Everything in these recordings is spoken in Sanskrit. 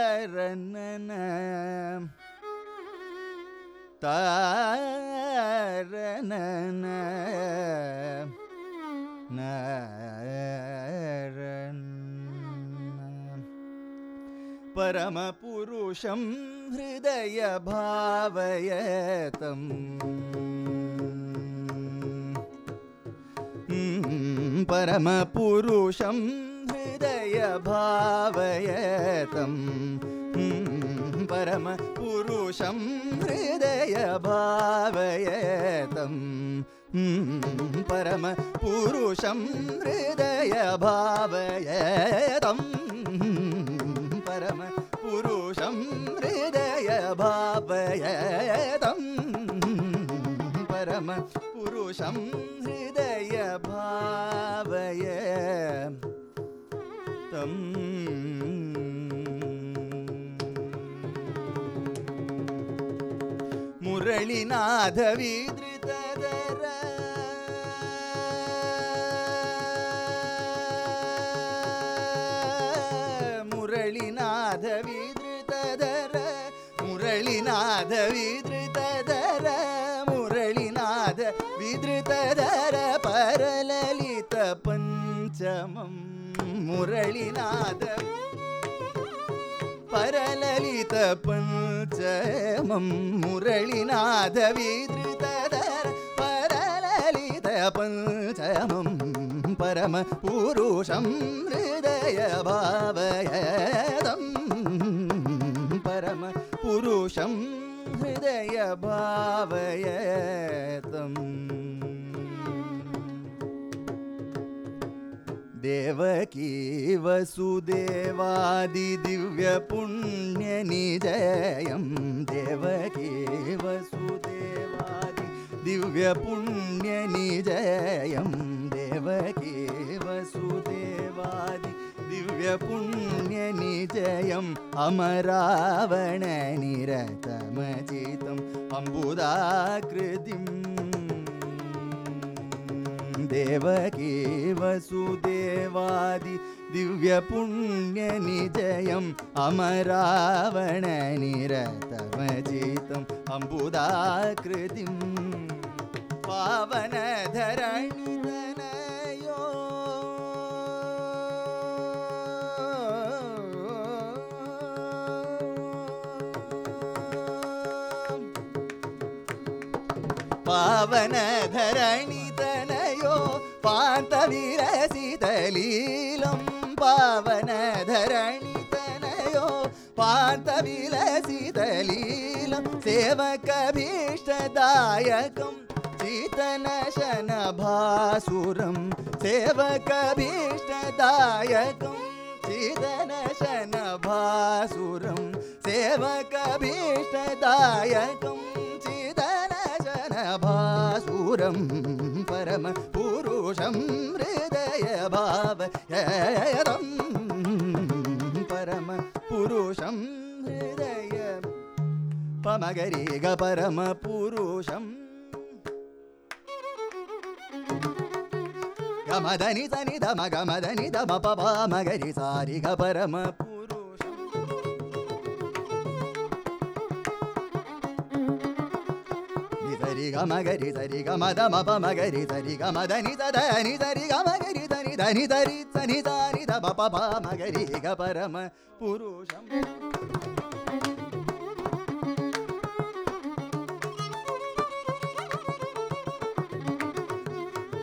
தரணன தரணன परमपुरुषं हृदयभावयतम् परमपुरुषं हृदयभावयतम् परमपुरुषं हृदयभावयतम् परमपुरुषं हृदयभावयतम् परमपुरुषं हृदयभावयतम् परमपुरुषं हृदयभावय ಮುರಳಿನಾಥ ವಿದೃತದರ ಮುರಳಿನಾಥ ವಿದೃತದರ ಮುರಳಿನಾಥ ವಿದೃತದರ ಮುರಳಿನಾಥ ವಿದೃತದರ ಪರಲಲಿತ ಪಂಚಮಂ ಮುರಳಿನಾಥ பரலலித பஞ்சமம் முரளிநாத விதிருதர பரலலித பஞ்சமம் பரம புருஷம் ஹய பாவயதம் பரம புருஷம் ஹய பாவயதம் देवकी वसुदेवादिदिव्यपुण्यनिजयं। देवकी वसुदेवादि दिव्यपुण्यनिजयं। देवकी वसुदेवादि दिव्यपुण्यनिजयम् अमरावणनिरतमचितम् अम्बुदाकृतिम् देवकी वसुदेवादि दिव्यपुण्यनिजयम् अमरावणनिरतमजितम् अम्बुदाकृतिं पावनधरणितनयो पावनधरणितनयो पान्तविरसितलीलं पावनधरणितनयो पान्तविलसितलीलं सेवकभीष्टदायकं चितनशनभासुरं सेवकभीष्टदायकं चिदनशनभासुरं सेवकभीष्टदायकं षं हृदय भावयुरुषं हृदय पमगरि ग परम पुरुषं गमदनि तनि दम गमदनि दम पामगरि सारि ग परम மகரி தரி க மகரி தரி க மத மப மகரி தரி க மத நி தத நி தரி க மகரி தரி தனி தரி தனி தாரி த புருஷம்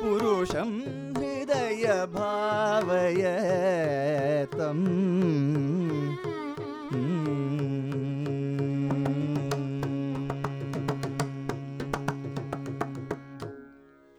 புருஷம் हृदय भावय तम्